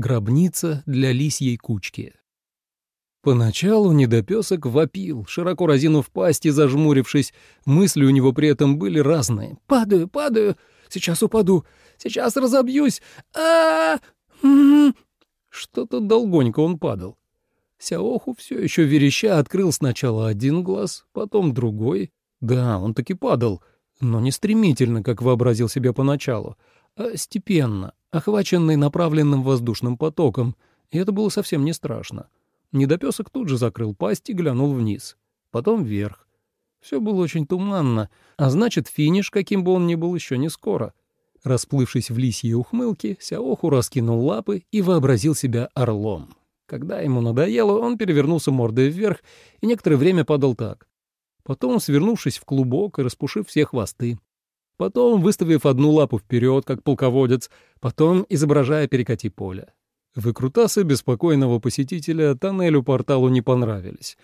Гробница для лисьей кучки. Поначалу недопесок вопил, широко разинув пасть и зажмурившись. Мысли у него при этом были разные. «Падаю, падаю! Сейчас упаду! Сейчас разобьюсь! а Что-то долгонько он падал. Сяоху все еще вереща открыл сначала один глаз, потом другой. Да, он таки падал, но не стремительно, как вообразил себе поначалу, а степенно, охваченный направленным воздушным потоком, и это было совсем не страшно. Недопесок тут же закрыл пасть и глянул вниз, потом вверх. Все было очень туманно, а значит, финиш, каким бы он ни был, еще не скоро. Расплывшись в лисьей ухмылке, Сяоху раскинул лапы и вообразил себя орлом. Когда ему надоело, он перевернулся мордой вверх и некоторое время падал так. Потом, свернувшись в клубок и распушив все хвосты. Потом, выставив одну лапу вперед, как полководец, потом изображая перекати поле. Выкрутасы беспокойного посетителя тоннелю-порталу не понравились.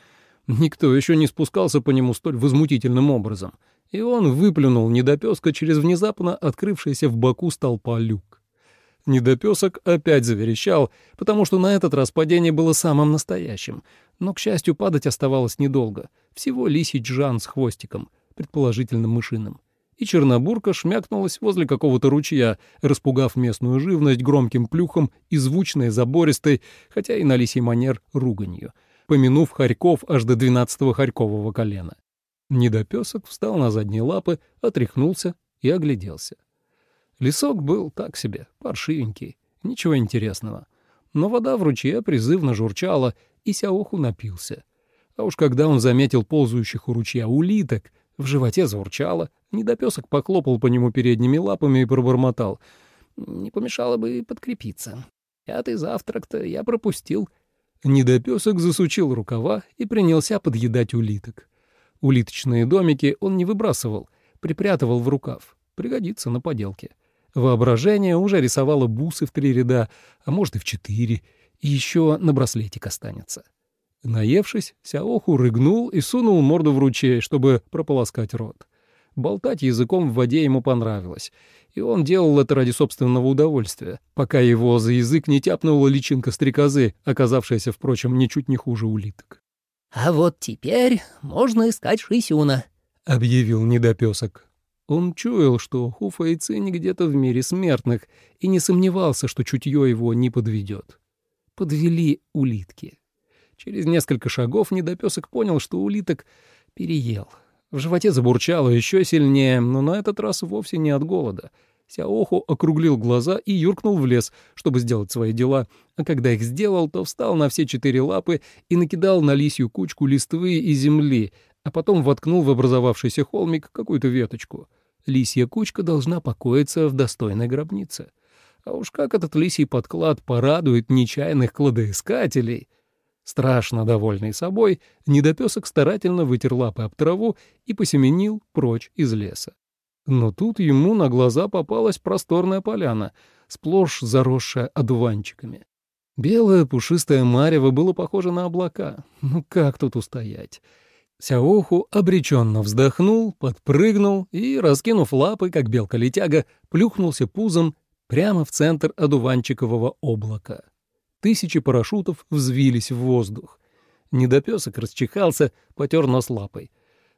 Никто еще не спускался по нему столь возмутительным образом, и он выплюнул недопеска через внезапно открывшийся в боку столпа люк. Недопесок опять заверещал, потому что на этот раз падение было самым настоящим. Но, к счастью, падать оставалось недолго. Всего лисий джан с хвостиком, предположительно мышиным. И Чернобурка шмякнулась возле какого-то ручья, распугав местную живность громким плюхом и звучной, забористой, хотя и на лисий манер, руганью, помянув хорьков аж до двенадцатого хорькового колена. Недопесок встал на задние лапы, отряхнулся и огляделся. Лесок был так себе, паршивенький, ничего интересного. Но вода в ручье призывно журчала, и Сяоху напился. А уж когда он заметил ползающих у ручья улиток, в животе заурчало, недопесок поклопал по нему передними лапами и пробормотал. «Не помешало бы подкрепиться. Пятый завтрак-то я пропустил». Недопесок засучил рукава и принялся подъедать улиток. Улиточные домики он не выбрасывал, припрятывал в рукав. Пригодится на поделке. Воображение уже рисовало бусы в три ряда, а может и в четыре, и еще на браслетик останется. Наевшись, Сяоху рыгнул и сунул морду в ручей, чтобы прополоскать рот. Болтать языком в воде ему понравилось, и он делал это ради собственного удовольствия, пока его за язык не тяпнула личинка стрекозы, оказавшаяся, впрочем, ничуть не хуже улиток. «А вот теперь можно искать Шисюна», — объявил недопесок. Он чуял, что Хуфа и Цинь где-то в мире смертных, и не сомневался, что чутье его не подведет. Подвели улитки. Через несколько шагов недопесок понял, что улиток переел. В животе забурчало еще сильнее, но на этот раз вовсе не от голода. Сяоху округлил глаза и юркнул в лес, чтобы сделать свои дела, а когда их сделал, то встал на все четыре лапы и накидал на лисью кучку листвы и земли, а потом воткнул в образовавшийся холмик какую-то веточку. Лисья кучка должна покоиться в достойной гробнице. А уж как этот лисий подклад порадует нечаянных кладоискателей! Страшно довольный собой, недопесок старательно вытер лапы об траву и посеменил прочь из леса. Но тут ему на глаза попалась просторная поляна, сплошь заросшая одуванчиками. Белое пушистое марево было похоже на облака. Ну как тут устоять? Сяоху обреченно вздохнул, подпрыгнул и, раскинув лапы, как белка-летяга, плюхнулся пузом прямо в центр одуванчикового облака. Тысячи парашютов взвились в воздух. Недопесок расчихался, потер нос лапой.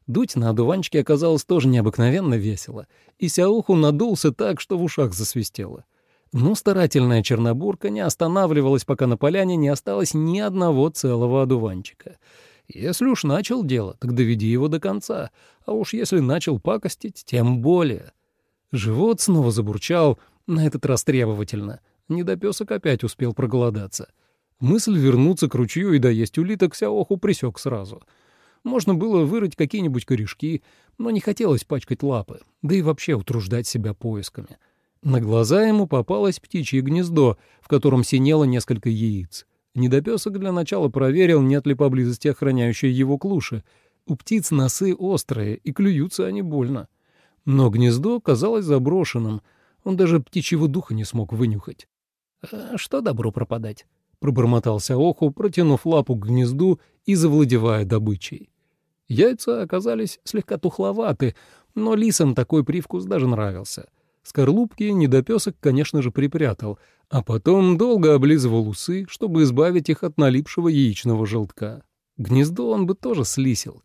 Дуть на одуванчике оказалось тоже необыкновенно весело, и Сяоху надулся так, что в ушах засвистело. Но старательная чернобурка не останавливалась, пока на поляне не осталось ни одного целого одуванчика — если уж начал дело, так доведи его до конца, а уж если начал пакостить, тем более. Живот снова забурчал, на этот раз требовательно. Недопесок опять успел проголодаться. Мысль вернуться к ручью и доесть улиток Сяоху присек сразу. Можно было вырыть какие-нибудь корешки, но не хотелось пачкать лапы, да и вообще утруждать себя поисками. На глаза ему попалось птичье гнездо, в котором синело несколько яиц. Недопесок для начала проверил, нет ли поблизости охраняющей его клуши. У птиц носы острые, и клюются они больно. Но гнездо казалось заброшенным. Он даже птичьего духа не смог вынюхать. «А «Что добру пропадать?» — пробормотался Оху, протянув лапу к гнезду и завладевая добычей. Яйца оказались слегка тухловаты, но лисам такой привкус даже нравился. Скорлупки недопесок, конечно же, припрятал, а потом долго облизывал усы, чтобы избавить их от налипшего яичного желтка. Гнездо он бы тоже слисил,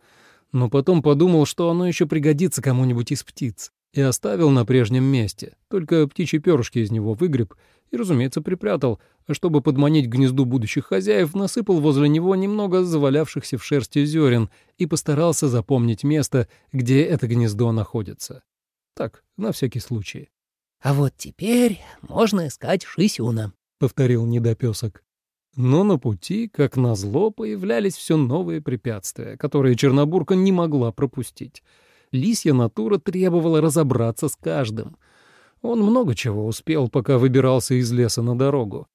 но потом подумал, что оно еще пригодится кому-нибудь из птиц, и оставил на прежнем месте, только птичьи перышки из него выгреб и, разумеется, припрятал, а чтобы подманить к гнезду будущих хозяев, насыпал возле него немного завалявшихся в шерсти зерен и постарался запомнить место, где это гнездо находится. Так, на всякий случай. «А вот теперь можно искать Шисюна», — повторил недопесок. Но на пути, как назло, появлялись все новые препятствия, которые Чернобурка не могла пропустить. Лисья натура требовала разобраться с каждым. Он много чего успел, пока выбирался из леса на дорогу.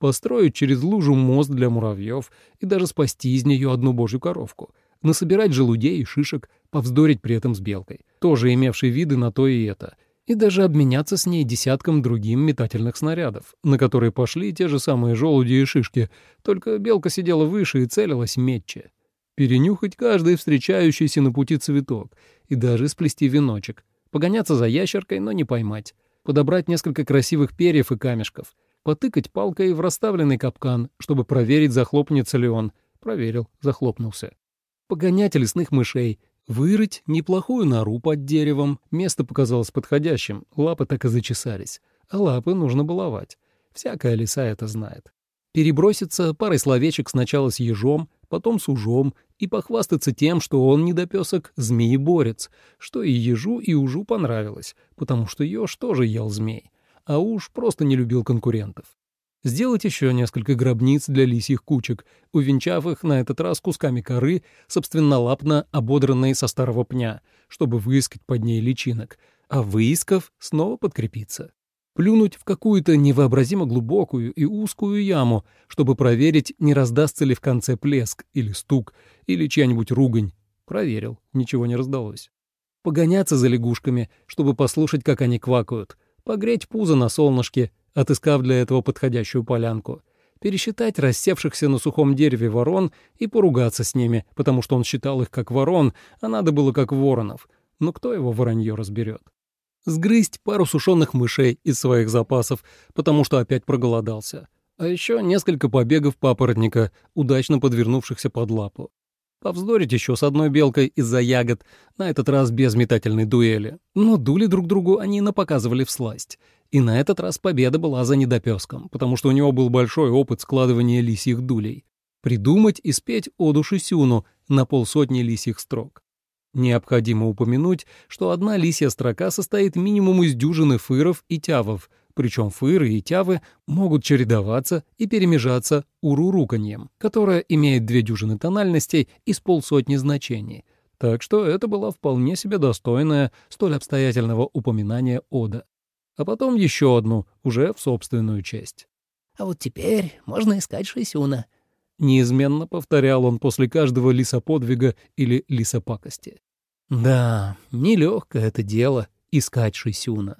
Построить через лужу мост для муравьев и даже спасти из нее одну божью коровку. Насобирать желудей и шишек, повздорить при этом с белкой, тоже имевшей виды на то и это — и даже обменяться с ней десятком другим метательных снарядов, на которые пошли те же самые желуди и шишки, только белка сидела выше и целилась метче. Перенюхать каждый встречающийся на пути цветок и даже сплести веночек, погоняться за ящеркой, но не поймать, подобрать несколько красивых перьев и камешков, потыкать палкой в расставленный капкан, чтобы проверить, захлопнется ли он. Проверил, захлопнулся. Погонять лесных мышей, Вырыть неплохую нору под деревом. Место показалось подходящим, лапы так и зачесались. А лапы нужно баловать. Всякая лиса это знает. Переброситься парой словечек сначала с ежом, потом с ужом, и похвастаться тем, что он недопесок змееборец, что и ежу, и ужу понравилось, потому что еж тоже ел змей, а уж просто не любил конкурентов сделать еще несколько гробниц для лисьих кучек, увенчав их на этот раз кусками коры, собственнолапно ободранной со старого пня, чтобы выискать под ней личинок, а выискав, снова подкрепиться. Плюнуть в какую-то невообразимо глубокую и узкую яму, чтобы проверить, не раздастся ли в конце плеск или стук, или чья-нибудь ругань. Проверил, ничего не раздалось. Погоняться за лягушками, чтобы послушать, как они квакают, погреть пузо на солнышке, отыскав для этого подходящую полянку, пересчитать рассевшихся на сухом дереве ворон и поругаться с ними, потому что он считал их как ворон, а надо было как воронов. Но кто его воронье разберет? Сгрызть пару сушеных мышей из своих запасов, потому что опять проголодался. А еще несколько побегов папоротника, удачно подвернувшихся под лапу. Повздорить еще с одной белкой из-за ягод, на этот раз без метательной дуэли. Но дули друг другу они напоказывали всласть. И на этот раз победа была за недопеском, потому что у него был большой опыт складывания лисьих дулей. Придумать и спеть оду Шисюну на полсотни лисьих строк. Необходимо упомянуть, что одна лисья строка состоит минимум из дюжины фыров и тявов, причем фыры и тявы могут чередоваться и перемежаться уруруканьем, которое имеет две дюжины тональностей и с полсотни значений. Так что это была вполне себе достойная столь обстоятельного упоминания ода а потом еще одну, уже в собственную честь. «А вот теперь можно искать Шисюна», — неизменно повторял он после каждого лисоподвига или лисопакости. Да, нелегкое это дело — искать Шисюна.